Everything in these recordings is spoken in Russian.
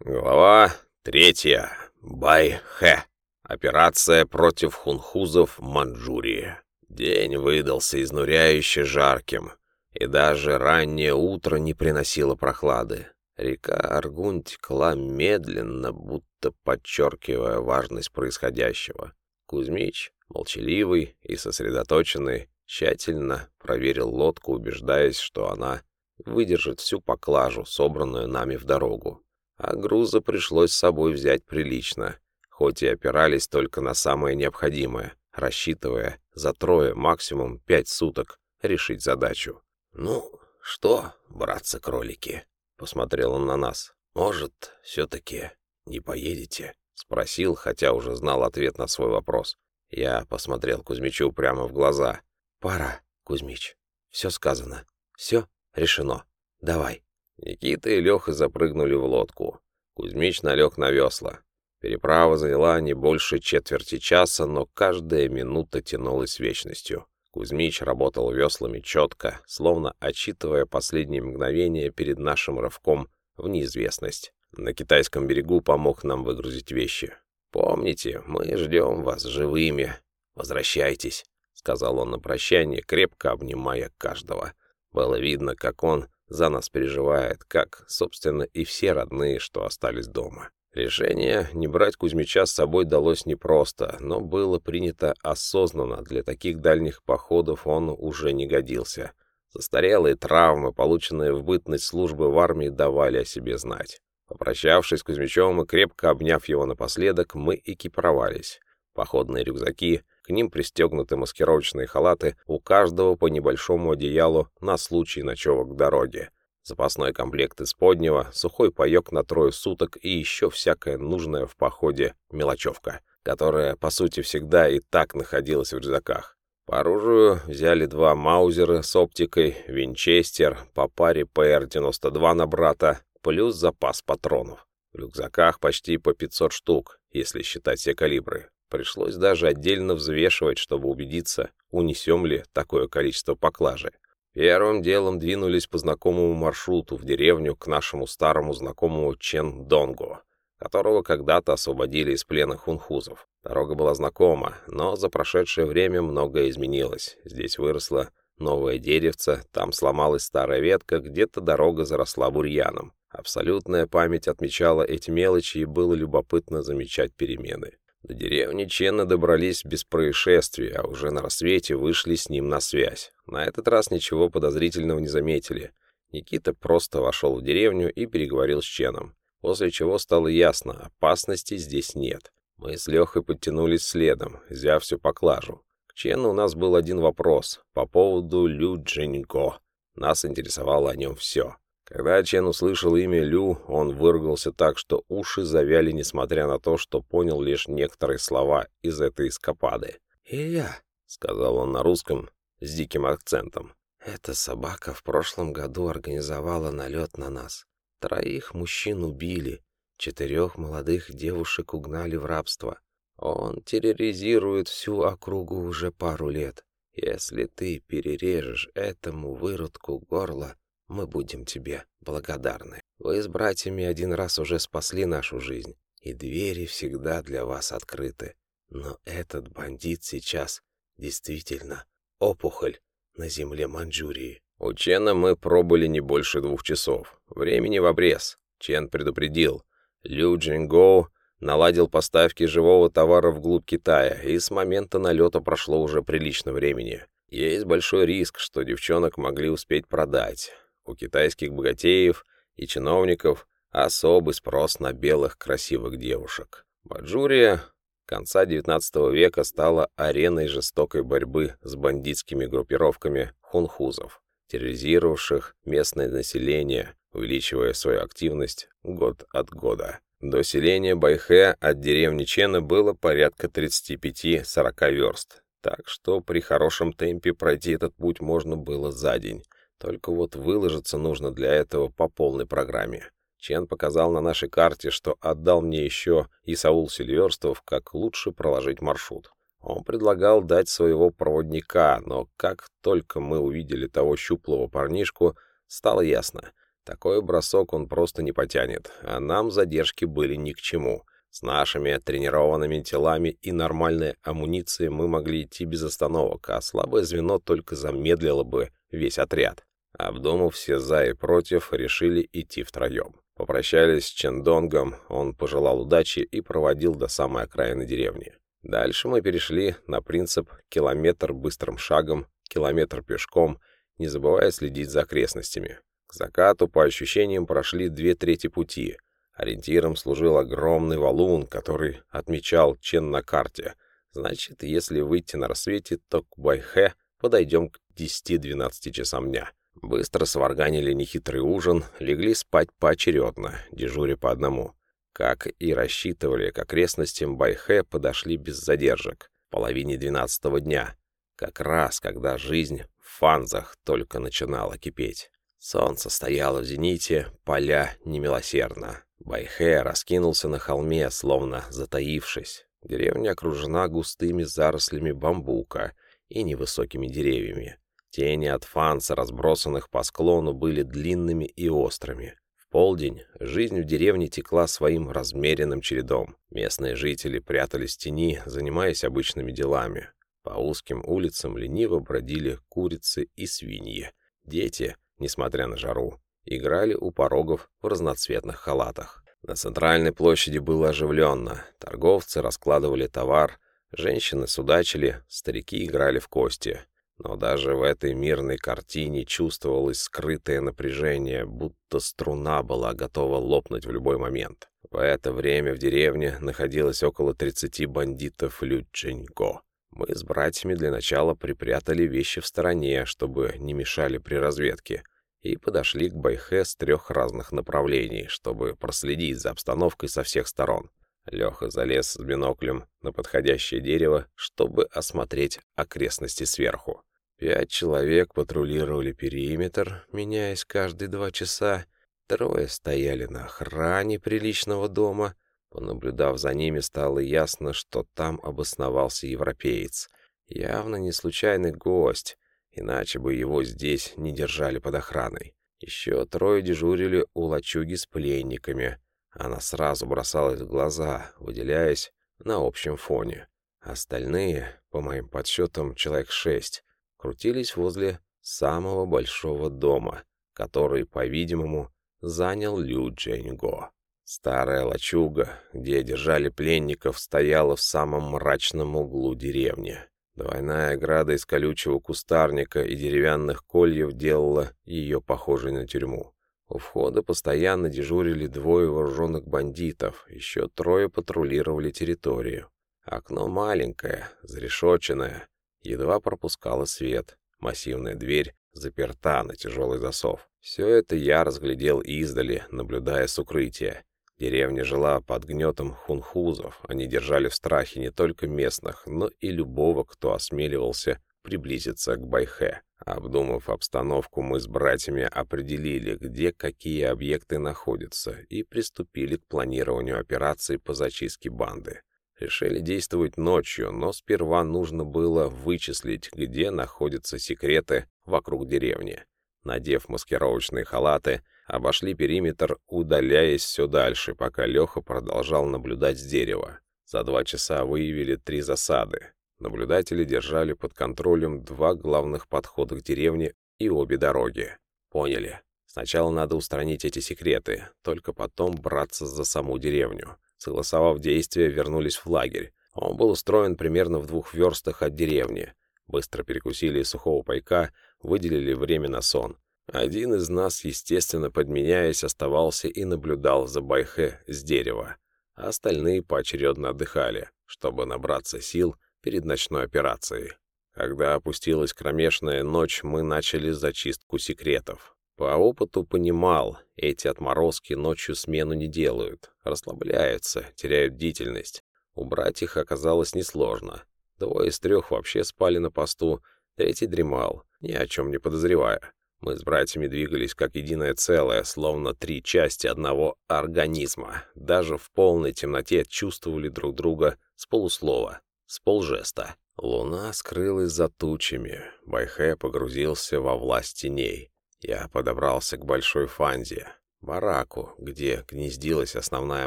Глава третья. Байхэ. Операция против хунхузов в Манчжурии. День выдался изнуряюще жарким, и даже раннее утро не приносило прохлады. Река Аргун текла медленно, будто подчеркивая важность происходящего. Кузьмич, молчаливый и сосредоточенный, тщательно проверил лодку, убеждаясь, что она выдержит всю поклажу, собранную нами в дорогу. А груза пришлось с собой взять прилично, хоть и опирались только на самое необходимое, рассчитывая за трое, максимум пять суток, решить задачу. «Ну, что, братцы-кролики?» — посмотрел он на нас. «Может, все-таки не поедете?» — спросил, хотя уже знал ответ на свой вопрос. Я посмотрел Кузьмичу прямо в глаза. «Пора, Кузьмич. Все сказано. Все решено. Давай». Никита и Леха запрыгнули в лодку. Кузьмич налег на весла. Переправа заняла не больше четверти часа, но каждая минута тянулась вечностью. Кузьмич работал веслами четко, словно отчитывая последние мгновения перед нашим рывком в неизвестность. На китайском берегу помог нам выгрузить вещи. «Помните, мы ждем вас живыми. Возвращайтесь», — сказал он на прощание, крепко обнимая каждого. Было видно, как он за нас переживает, как, собственно, и все родные, что остались дома. Решение не брать Кузьмича с собой далось непросто, но было принято осознанно, для таких дальних походов он уже не годился. Застарелые травмы, полученные в бытность службы в армии, давали о себе знать. Попрощавшись с Кузьмичом и крепко обняв его напоследок, мы экипировались. Походные рюкзаки, к ним пристегнуты маскировочные халаты, у каждого по небольшому одеялу на случай ночевок в дороге. Запасной комплект из поднего, сухой паёк на трое суток и еще всякое нужное в походе мелочевка, которая, по сути, всегда и так находилась в рюкзаках. По оружию взяли два маузера с оптикой, винчестер, по паре ПР-92 на брата, плюс запас патронов. В рюкзаках почти по 500 штук, если считать все калибры. Пришлось даже отдельно взвешивать, чтобы убедиться, унесем ли такое количество поклажи. Первым делом двинулись по знакомому маршруту в деревню к нашему старому знакомому Чен Донго, которого когда-то освободили из плена хунхузов. Дорога была знакома, но за прошедшее время многое изменилось. Здесь выросло новое деревце, там сломалась старая ветка, где-то дорога заросла бурьяном. Абсолютная память отмечала эти мелочи, и было любопытно замечать перемены. До деревни Ченна добрались без происшествий, а уже на рассвете вышли с ним на связь. На этот раз ничего подозрительного не заметили. Никита просто вошел в деревню и переговорил с Ченом, после чего стало ясно, опасности здесь нет. Мы с Лехой подтянулись следом, взяв всю поклажу. К Чену у нас был один вопрос по поводу Лю Джиньго. Нас интересовало о нем все. Когда Чен услышал имя Лю, он выругался так, что уши завяли, несмотря на то, что понял лишь некоторые слова из этой эскапады. «Илья», — сказал он на русском с диким акцентом, — «эта собака в прошлом году организовала налет на нас. Троих мужчин убили, четырех молодых девушек угнали в рабство. Он терроризирует всю округу уже пару лет. Если ты перережешь этому выродку горло, мы будем тебе благодарны. Вы с братьями один раз уже спасли нашу жизнь, и двери всегда для вас открыты. Но этот бандит сейчас действительно опухоль на земле Манчжурии. У Чена мы пробыли не больше двух часов. Времени в обрез. Чен предупредил. Лю Джингоу наладил поставки живого товара вглубь Китая, и с момента налета прошло уже прилично времени. Есть большой риск, что девчонок могли успеть продать. У китайских богатеев и чиновников особый спрос на белых красивых девушек. Баджурия конца XIX века стала ареной жестокой борьбы с бандитскими группировками хунхузов, терроризировавших местное население, увеличивая свою активность год от года. До селения Байхэ от деревни Чена было порядка 35-40 верст, так что при хорошем темпе пройти этот путь можно было за день. Только вот выложиться нужно для этого по полной программе. Чен показал на нашей карте, что отдал мне еще и Саул Сильверстов, как лучше проложить маршрут. Он предлагал дать своего проводника, но как только мы увидели того щуплого парнишку, стало ясно. Такой бросок он просто не потянет, а нам задержки были ни к чему. С нашими тренированными телами и нормальной амуницией мы могли идти без остановок, а слабое звено только замедлило бы весь отряд. Обдумав все «за» и «против», решили идти втроем. Попрощались с Чендонгом, он пожелал удачи и проводил до самой окраины деревни. Дальше мы перешли на принцип километр быстрым шагом, километр пешком, не забывая следить за окрестностями. К закату, по ощущениям, прошли две трети пути. Ориентиром служил огромный валун, который отмечал Чен на карте. Значит, если выйти на рассвете, то к Байхэ подойдем к 10-12 часам дня. Быстро сварганили нехитрый ужин, легли спать поочередно, дежуря по одному. Как и рассчитывали, к окрестностям Байхэ подошли без задержек, половине двенадцатого дня, как раз когда жизнь в фанзах только начинала кипеть. Солнце стояло в зените, поля немилосердно. Байхэ раскинулся на холме, словно затаившись. Деревня окружена густыми зарослями бамбука и невысокими деревьями. Тени от фанса, разбросанных по склону, были длинными и острыми. В полдень жизнь в деревне текла своим размеренным чередом. Местные жители прятались в тени, занимаясь обычными делами. По узким улицам лениво бродили курицы и свиньи. Дети — несмотря на жару, играли у порогов в разноцветных халатах. На центральной площади было оживленно. Торговцы раскладывали товар, женщины судачили, старики играли в кости. Но даже в этой мирной картине чувствовалось скрытое напряжение, будто струна была готова лопнуть в любой момент. В это время в деревне находилось около 30 бандитов Люченько. Мы с братьями для начала припрятали вещи в стороне, чтобы не мешали при разведке, и подошли к Байхе с трех разных направлений, чтобы проследить за обстановкой со всех сторон. Леха залез с биноклем на подходящее дерево, чтобы осмотреть окрестности сверху. Пять человек патрулировали периметр, меняясь каждые два часа. Трое стояли на охране приличного дома — Понаблюдав за ними, стало ясно, что там обосновался европеец. Явно не случайный гость, иначе бы его здесь не держали под охраной. Еще трое дежурили у лачуги с пленниками. Она сразу бросалась в глаза, выделяясь на общем фоне. Остальные, по моим подсчетам, человек шесть, крутились возле самого большого дома, который, по-видимому, занял Лю Джейнго. Старая лачуга, где держали пленников, стояла в самом мрачном углу деревни. Двойная ограда из колючего кустарника и деревянных кольев делала ее похожей на тюрьму. У входа постоянно дежурили двое вооруженных бандитов, еще трое патрулировали территорию. Окно маленькое, зарешоченное, едва пропускало свет. Массивная дверь заперта на тяжелый засов. Все это я разглядел издали, наблюдая с укрытия. Деревня жила под гнетом хунхузов. Они держали в страхе не только местных, но и любого, кто осмеливался приблизиться к Байхе. Обдумав обстановку, мы с братьями определили, где какие объекты находятся, и приступили к планированию операции по зачистке банды. Решили действовать ночью, но сперва нужно было вычислить, где находятся секреты вокруг деревни. Надев маскировочные халаты, обошли периметр, удаляясь все дальше, пока Леха продолжал наблюдать с дерева. За два часа выявили три засады. Наблюдатели держали под контролем два главных подхода к деревне и обе дороги. Поняли. Сначала надо устранить эти секреты, только потом браться за саму деревню. Согласовав действия, вернулись в лагерь. Он был устроен примерно в двух верстах от деревни. Быстро перекусили сухого пайка, выделили время на сон. Один из нас, естественно, подменяясь, оставался и наблюдал за Байхе с дерева, а остальные поочередно отдыхали, чтобы набраться сил перед ночной операцией. Когда опустилась кромешная ночь, мы начали зачистку секретов. По опыту понимал, эти отморозки ночью смену не делают, расслабляются, теряют бдительность. Убрать их оказалось несложно. Двое из трех вообще спали на посту, третий дремал, ни о чем не подозревая. Мы с братьями двигались как единое целое, словно три части одного организма. Даже в полной темноте чувствовали друг друга с полуслова, с полжеста. Луна скрылась за тучами. Байхэ погрузился во власть теней. Я подобрался к большой фанзе, бараку, где гнездилась основная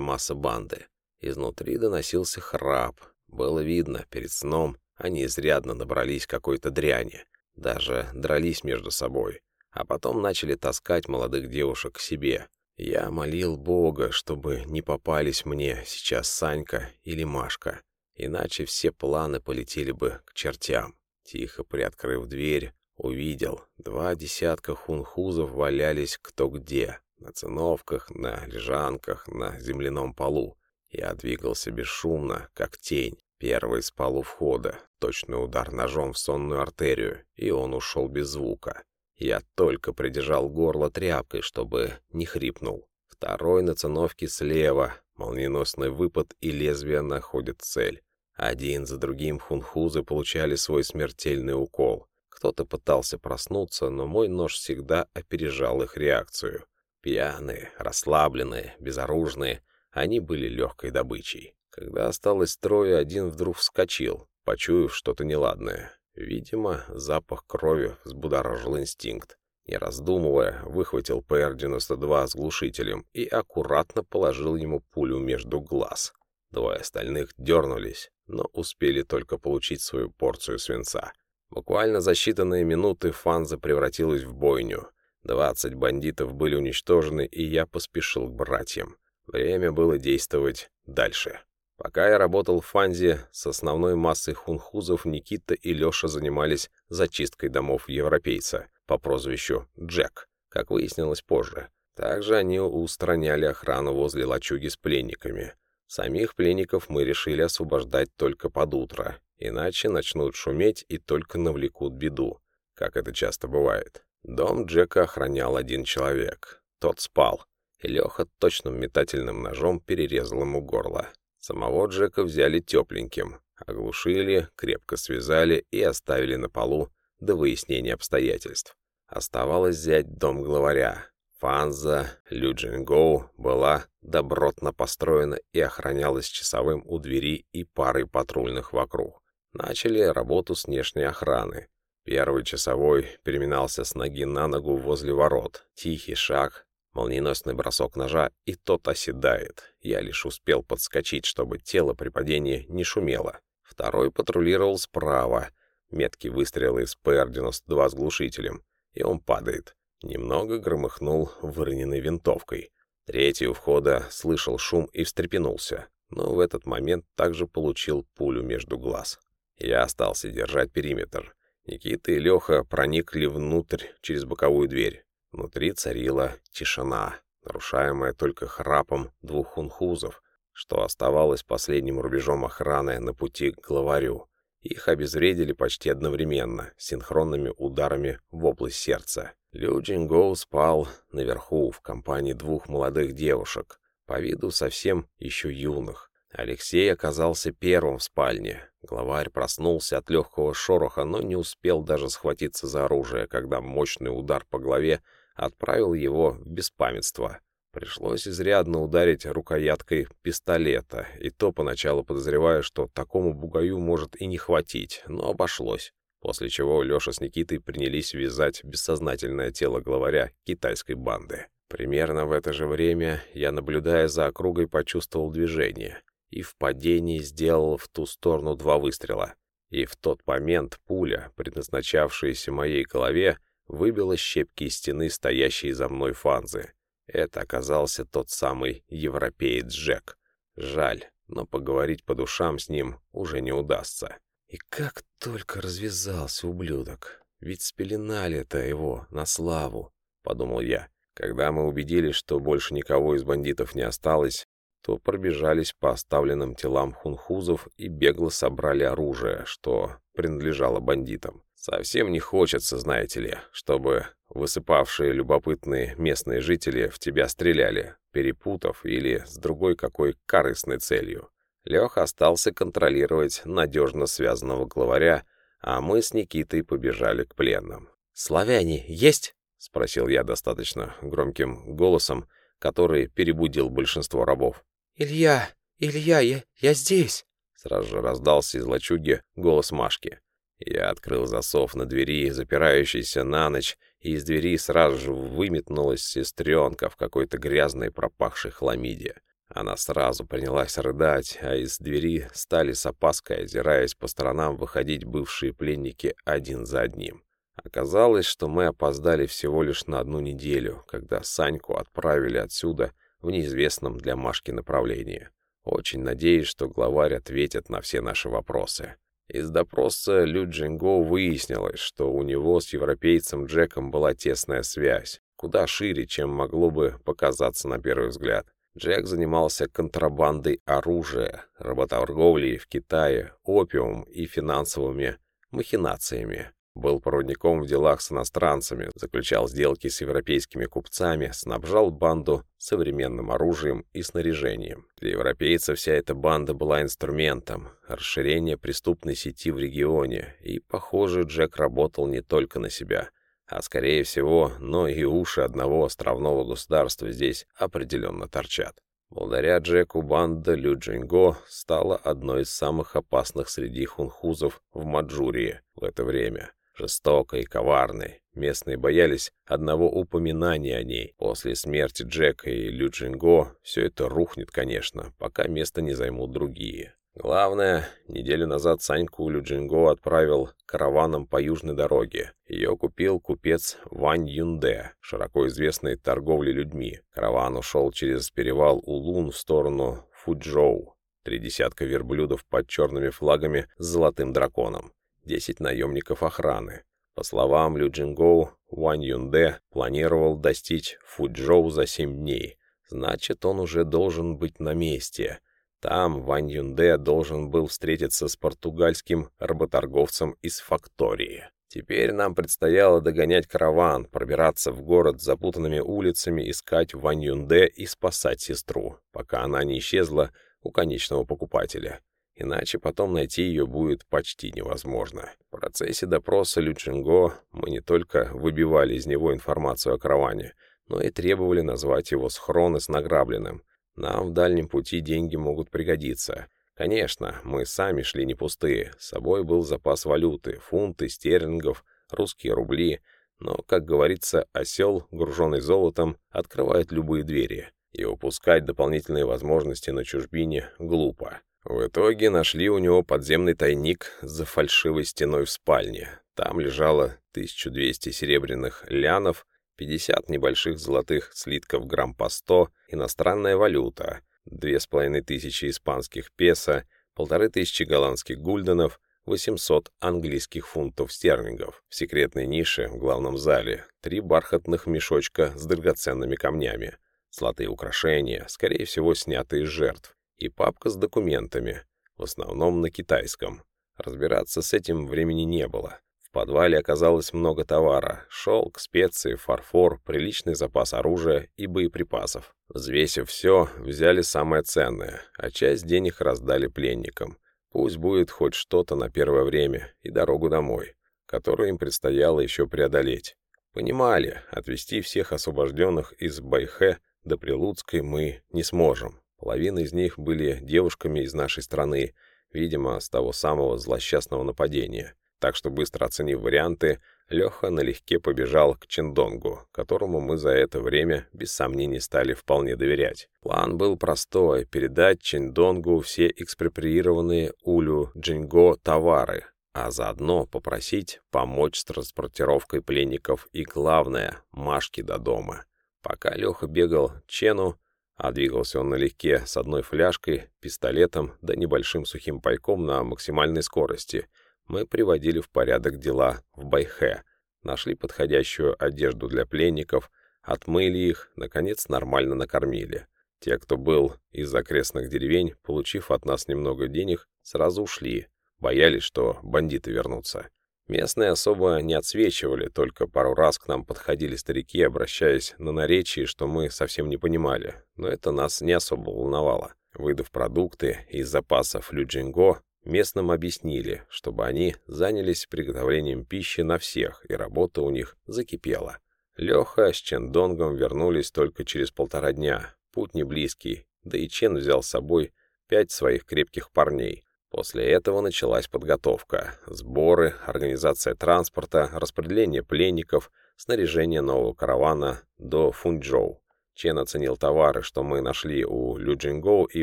масса банды. Изнутри доносился храп. Было видно, перед сном они изрядно набрались какой-то дряни. Даже дрались между собой. А потом начали таскать молодых девушек к себе. Я молил Бога, чтобы не попались мне сейчас Санька или Машка. Иначе все планы полетели бы к чертям. Тихо приоткрыв дверь, увидел, два десятка хунхузов валялись кто где. На циновках, на лежанках, на земляном полу. Я двигался бесшумно, как тень. Первый спал у входа, точный удар ножом в сонную артерию, и он ушел без звука. Я только придержал горло тряпкой, чтобы не хрипнул. Второй на циновке слева, молниеносный выпад и лезвие находят цель. Один за другим хунхузы получали свой смертельный укол. Кто-то пытался проснуться, но мой нож всегда опережал их реакцию. Пьяные, расслабленные, безоружные, они были легкой добычей. Когда осталось трое, один вдруг вскочил, почуяв что-то неладное. Видимо, запах крови взбудоражил инстинкт. Не раздумывая, выхватил ПР-92 с глушителем и аккуратно положил ему пулю между глаз. Двое остальных дернулись, но успели только получить свою порцию свинца. Буквально за считанные минуты Фанза превратилась в бойню. Двадцать бандитов были уничтожены, и я поспешил к братьям. Время было действовать дальше. Пока я работал в Фанзе, с основной массой хунхузов Никита и Леша занимались зачисткой домов европейца по прозвищу Джек, как выяснилось позже. Также они устраняли охрану возле лачуги с пленниками. Самих пленников мы решили освобождать только под утро, иначе начнут шуметь и только навлекут беду, как это часто бывает. Дом Джека охранял один человек. Тот спал, и Леха точным метательным ножом перерезал ему горло. Самого Джека взяли тепленьким, оглушили, крепко связали и оставили на полу до выяснения обстоятельств. Оставалось взять дом главаря. Фанза Люджингоу была добротно построена и охранялась часовым у двери и парой патрульных вокруг. Начали работу с внешней охраны. Первый часовой переминался с ноги на ногу возле ворот. Тихий шаг, Молниеносный бросок ножа, и тот оседает. Я лишь успел подскочить, чтобы тело при падении не шумело. Второй патрулировал справа. Меткий выстрел из ПР-92 с глушителем, и он падает. Немного громыхнул выроненной винтовкой. Третий у входа слышал шум и встрепенулся, но в этот момент также получил пулю между глаз. Я остался держать периметр. Никита и Леха проникли внутрь через боковую дверь. Внутри царила тишина, нарушаемая только храпом двух хунхузов, что оставалось последним рубежом охраны на пути к главарю. Их обезвредили почти одновременно, синхронными ударами в область сердца. Лю Джингоу спал наверху в компании двух молодых девушек, по виду совсем еще юных. Алексей оказался первым в спальне. Главарь проснулся от легкого шороха, но не успел даже схватиться за оружие, когда мощный удар по голове отправил его в беспамятство. Пришлось изрядно ударить рукояткой пистолета, и то поначалу подозревая, что такому бугаю может и не хватить, но обошлось. После чего Леша с Никитой принялись вязать бессознательное тело главаря китайской банды. Примерно в это же время я, наблюдая за округой, почувствовал движение и в падении сделал в ту сторону два выстрела. И в тот момент пуля, предназначавшаяся моей голове, выбила щепки из стены, стоящей за мной фанзы. Это оказался тот самый европеец Джек. Жаль, но поговорить по душам с ним уже не удастся. И как только развязался ублюдок. Ведь спеленали-то его на славу, подумал я. Когда мы убедились, что больше никого из бандитов не осталось, то пробежались по оставленным телам хунхузов и бегло собрали оружие, что принадлежало бандитам. Совсем не хочется, знаете ли, чтобы высыпавшие любопытные местные жители в тебя стреляли, перепутав или с другой какой корыстной целью. Леха остался контролировать надежно связанного главаря, а мы с Никитой побежали к пленным. «Славяне есть?» — спросил я достаточно громким голосом, который перебудил большинство рабов. «Илья! Илья, я, я здесь!» Сразу же раздался из лачуги голос Машки. Я открыл засов на двери, запирающийся на ночь, и из двери сразу же выметнулась сестренка в какой-то грязной пропахшей хламиде. Она сразу принялась рыдать, а из двери стали с опаской, озираясь по сторонам, выходить бывшие пленники один за одним. Оказалось, что мы опоздали всего лишь на одну неделю, когда Саньку отправили отсюда в неизвестном для Машки направлении. Очень надеюсь, что главарь ответит на все наши вопросы. Из допроса Лю Джинго выяснилось, что у него с европейцем Джеком была тесная связь, куда шире, чем могло бы показаться на первый взгляд. Джек занимался контрабандой оружия, работорговлей в Китае, опиумом и финансовыми махинациями. Был проводником в делах с иностранцами, заключал сделки с европейскими купцами, снабжал банду современным оружием и снаряжением. Для европейцев вся эта банда была инструментом расширения преступной сети в регионе, и, похоже, Джек работал не только на себя, а, скорее всего, но и уши одного островного государства здесь определенно торчат. Благодаря Джеку банда Лю Джинго стала одной из самых опасных среди хунхузов в Маджурии в это время жестокой и коварной. Местные боялись одного упоминания о ней. После смерти Джека и Лю Джинго все это рухнет, конечно, пока место не займут другие. Главное, неделю назад Саньку Лю Джинго отправил караваном по южной дороге. Ее купил купец Вань Юнде, широко известный торговлей людьми. Караван ушел через перевал Улун в сторону Фуджоу. Три десятка верблюдов под черными флагами с золотым драконом. 10 наемников охраны. По словам Лю Джингоу, Ван Юнде планировал достичь Фуджоу за 7 дней. Значит, он уже должен быть на месте. Там Ван Юнде должен был встретиться с португальским работорговцем из фактории. Теперь нам предстояло догонять караван, пробираться в город запутанными улицами, искать Ван Юнде и спасать сестру, пока она не исчезла у конечного покупателя. Иначе потом найти ее будет почти невозможно. В процессе допроса Лючинго мы не только выбивали из него информацию о караване, но и требовали назвать его схроны с награбленным. Нам в дальнем пути деньги могут пригодиться. Конечно, мы сами шли не пустые. С собой был запас валюты, фунты, стерлингов, русские рубли. Но, как говорится, осел, груженный золотом, открывает любые двери. И упускать дополнительные возможности на чужбине глупо. В итоге нашли у него подземный тайник за фальшивой стеной в спальне. Там лежало 1200 серебряных лянов, 50 небольших золотых слитков грамм по 100, иностранная валюта, 2500 испанских песо, 1500 голландских гульденов, 800 английских фунтов стерлингов. В секретной нише в главном зале три бархатных мешочка с драгоценными камнями. Золотые украшения, скорее всего, снятые из жертв и папка с документами, в основном на китайском. Разбираться с этим времени не было. В подвале оказалось много товара — шелк, специи, фарфор, приличный запас оружия и боеприпасов. Взвесив все, взяли самое ценное, а часть денег раздали пленникам. Пусть будет хоть что-то на первое время и дорогу домой, которую им предстояло еще преодолеть. Понимали, отвезти всех освобожденных из Байхэ до Прилуцкой мы не сможем. Половина из них были девушками из нашей страны, видимо, с того самого злосчастного нападения. Так что, быстро оценив варианты, Леха налегке побежал к Чендонгу, которому мы за это время, без сомнений, стали вполне доверять. План был простой — передать Чендонгу все экспроприированные Улю Джинго товары, а заодно попросить помочь с транспортировкой пленников и, главное, Машки до дома. Пока Леха бегал Чену, а двигался он налегке с одной фляжкой, пистолетом да небольшим сухим пайком на максимальной скорости. Мы приводили в порядок дела в Байхе, нашли подходящую одежду для пленников, отмыли их, наконец нормально накормили. Те, кто был из окрестных деревень, получив от нас немного денег, сразу ушли, боялись, что бандиты вернутся. Местные особо не отсвечивали, только пару раз к нам подходили старики, обращаясь на наречии, что мы совсем не понимали, но это нас не особо волновало. Выдав продукты из запасов Люджинго, местным объяснили, чтобы они занялись приготовлением пищи на всех, и работа у них закипела. Леха с Чендонгом вернулись только через полтора дня, путь не близкий, да и Чен взял с собой пять своих крепких парней. После этого началась подготовка, сборы, организация транспорта, распределение пленников, снаряжение нового каравана до Фунчжоу. Чен оценил товары, что мы нашли у Люджингоу и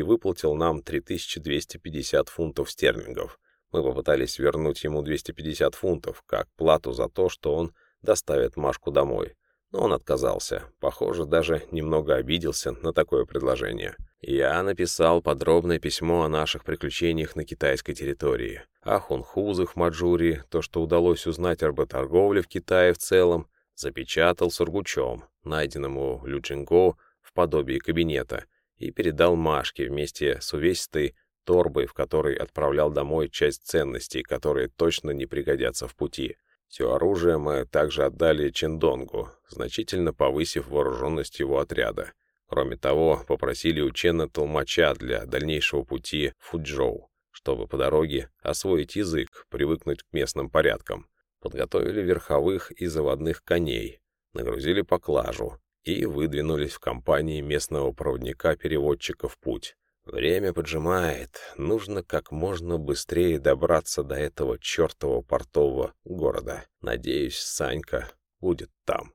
выплатил нам 3250 фунтов стерлингов. Мы попытались вернуть ему 250 фунтов, как плату за то, что он доставит Машку домой. Но он отказался. Похоже, даже немного обиделся на такое предложение. Я написал подробное письмо о наших приключениях на китайской территории, о хунхузах в Маджурии, то, что удалось узнать об торговле в Китае в целом, запечатал сургучом, найденным у Люджинго в подобии кабинета, и передал Машке вместе с увесистой торбой, в которой отправлял домой часть ценностей, которые точно не пригодятся в пути. Все оружие мы также отдали Чендонгу, значительно повысив вооруженность его отряда. Кроме того, попросили у Чена толмача для дальнейшего пути в Фуджоу, чтобы по дороге освоить язык, привыкнуть к местным порядкам. Подготовили верховых и заводных коней, нагрузили поклажу и выдвинулись в компании местного проводника-переводчика в путь. Время поджимает, нужно как можно быстрее добраться до этого чертового портового города. Надеюсь, Санька будет там.